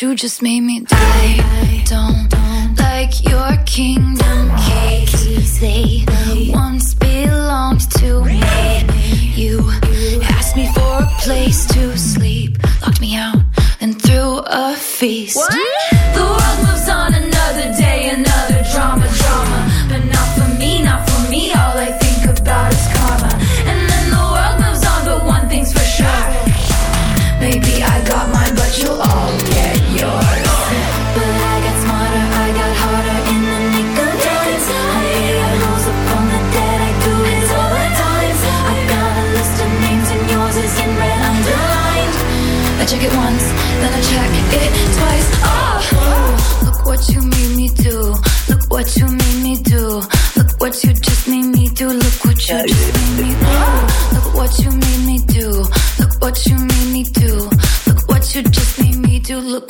you just made.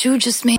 you just made.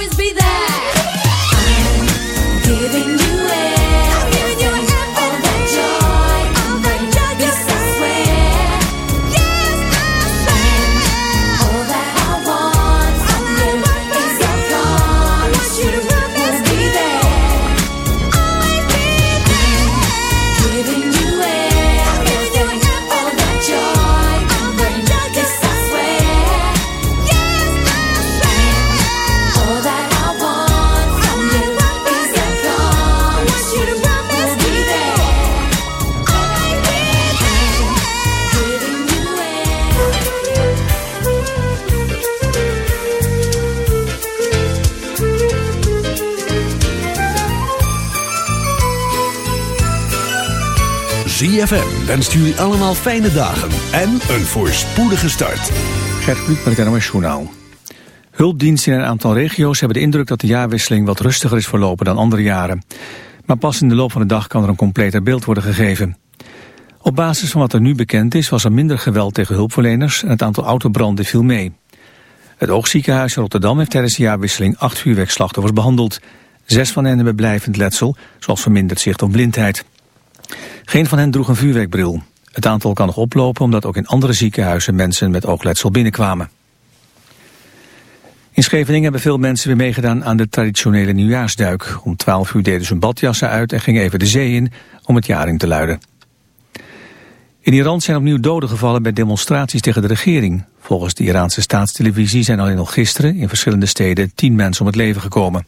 always be there. Wenst jullie allemaal fijne dagen en een voorspoedige start. Gert Kluk met het NOS Journaal. Hulpdiensten in een aantal regio's hebben de indruk dat de jaarwisseling wat rustiger is verlopen dan andere jaren. Maar pas in de loop van de dag kan er een completer beeld worden gegeven. Op basis van wat er nu bekend is was er minder geweld tegen hulpverleners en het aantal autobranden viel mee. Het oogziekenhuis in Rotterdam heeft tijdens de jaarwisseling acht vuurwerkslachtoffers behandeld. Zes van hen hebben blijvend letsel, zoals verminderd zicht of blindheid. Geen van hen droeg een vuurwerkbril. Het aantal kan nog oplopen omdat ook in andere ziekenhuizen mensen met oogletsel binnenkwamen. In Scheveningen hebben veel mensen weer meegedaan aan de traditionele nieuwjaarsduik. Om 12 uur deden ze hun badjassen uit en gingen even de zee in om het jaar in te luiden. In Iran zijn opnieuw doden gevallen bij demonstraties tegen de regering. Volgens de Iraanse staatstelevisie zijn alleen al gisteren in verschillende steden tien mensen om het leven gekomen.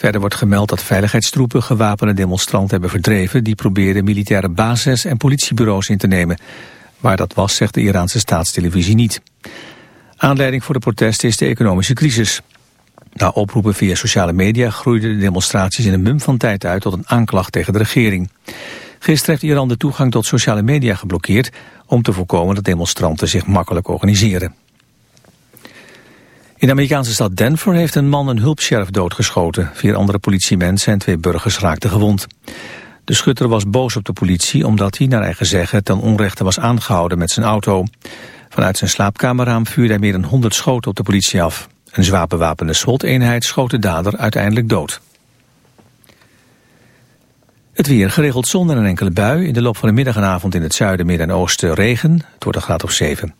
Verder wordt gemeld dat veiligheidstroepen gewapende demonstranten hebben verdreven... die probeerden militaire bases en politiebureaus in te nemen. Waar dat was, zegt de Iraanse staatstelevisie niet. Aanleiding voor de protesten is de economische crisis. Na oproepen via sociale media groeiden de demonstraties in een mum van tijd uit... tot een aanklacht tegen de regering. Gisteren heeft Iran de toegang tot sociale media geblokkeerd... om te voorkomen dat demonstranten zich makkelijk organiseren. In de Amerikaanse stad Denver heeft een man een hulpsheriff doodgeschoten. Vier andere politiemensen en twee burgers raakten gewond. De schutter was boos op de politie omdat hij, naar eigen zeggen, ten onrechte was aangehouden met zijn auto. Vanuit zijn slaapkamerraam vuurde hij meer dan 100 schoten op de politie af. Een zwaar bewapende SWAT-eenheid schoot de dader uiteindelijk dood. Het weer geregeld zon en een enkele bui. In de loop van de middag en avond in het zuiden, midden en oosten regen. Het wordt een graad of 7.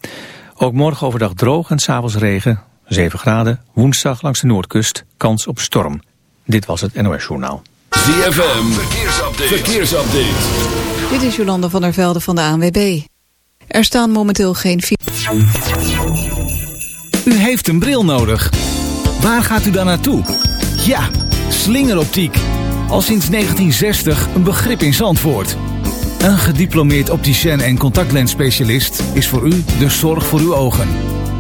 Ook morgen overdag droog en s'avonds regen. 7 graden. Woensdag langs de noordkust. Kans op storm. Dit was het NOS Journaal. ZFM, verkeersupdate. verkeersupdate. Dit is Jolande van der Velde van de ANWB. Er staan momenteel geen... U heeft een bril nodig. Waar gaat u dan naartoe? Ja, slingeroptiek. Al sinds 1960 een begrip in Zandvoort. Een gediplomeerd opticien en contactlensspecialist is voor u de zorg voor uw ogen.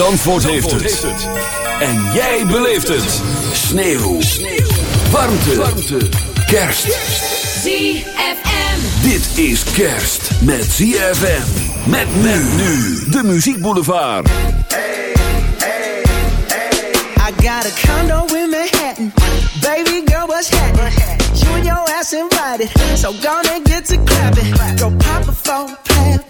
Zandvoort, heeft, het. En jij beleeft het. Sneeuw. Sneeuw. Warmte. Warmte. Kerst. ZFM. Dit is kerst met ZFM. Met men nu. De Muziek Boulevard. I got a condo in Manhattan. Baby girl, what's happening? You and your ass invited. So gonna get to clapping. Go pop it for a. Pop,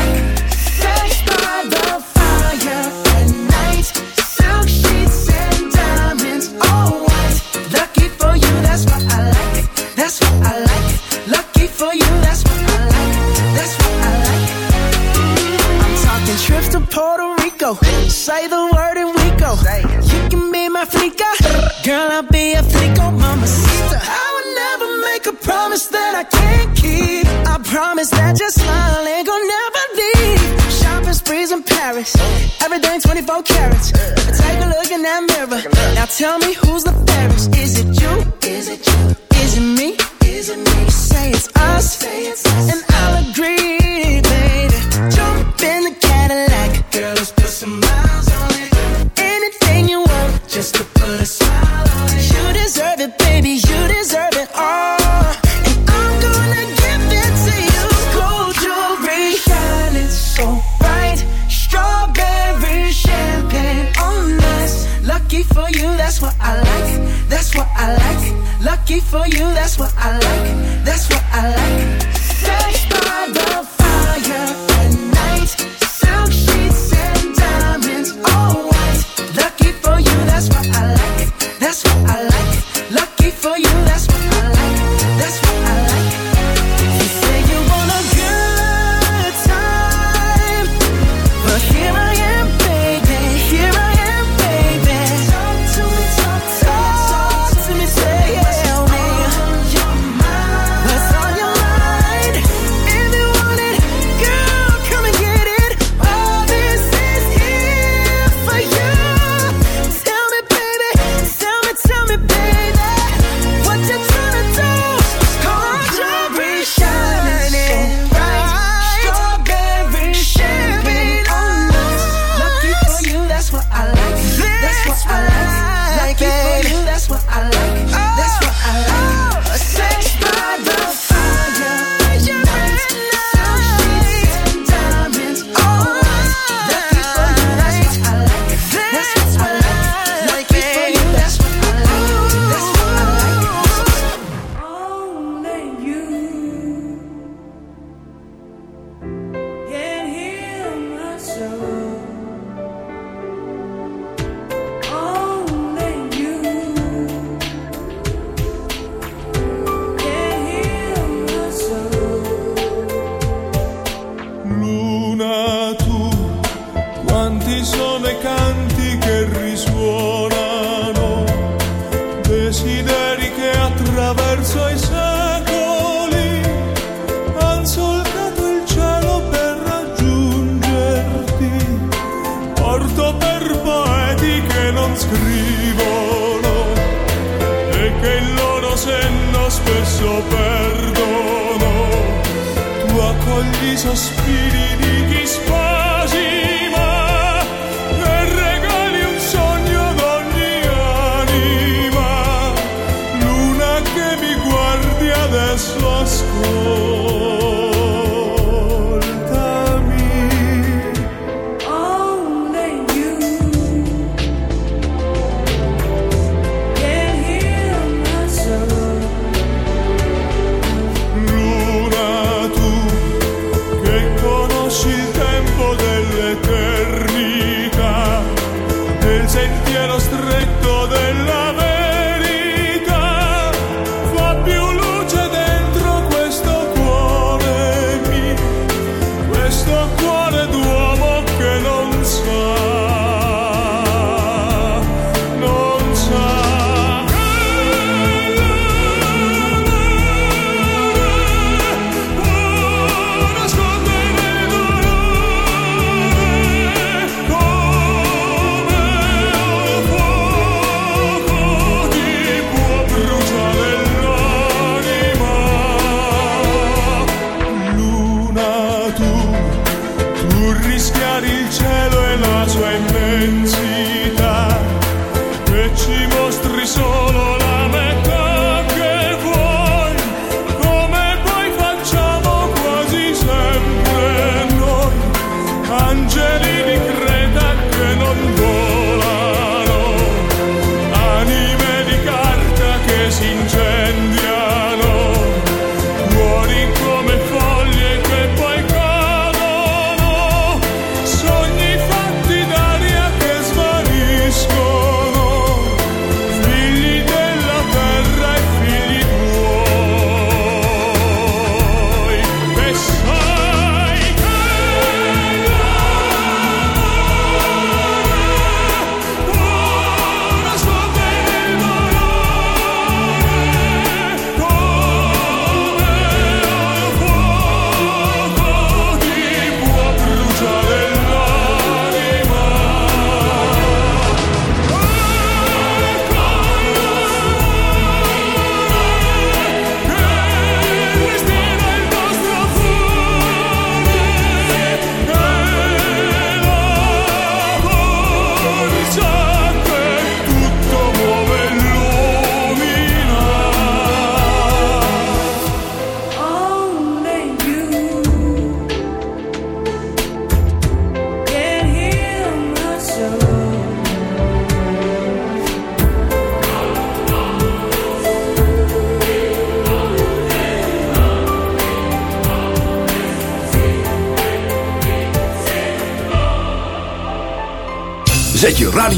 Tell me who's the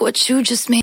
what you just made.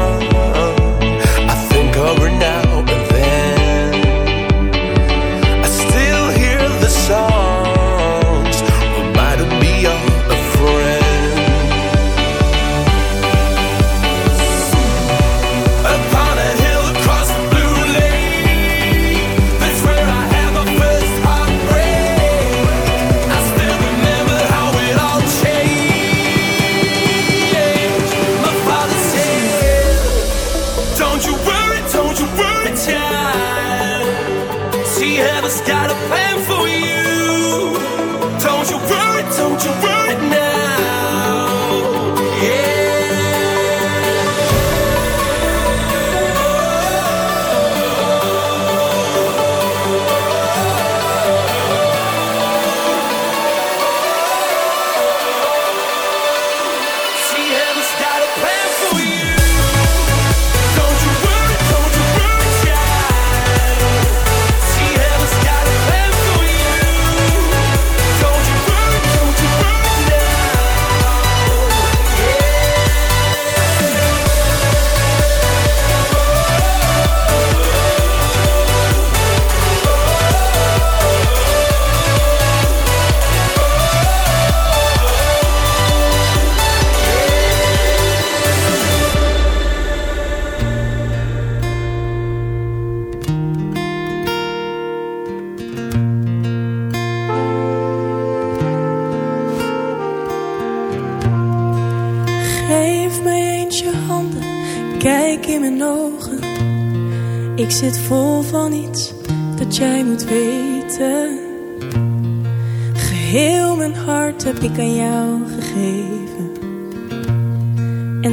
don't you worry, don't you worry, child. heaven's got a plan.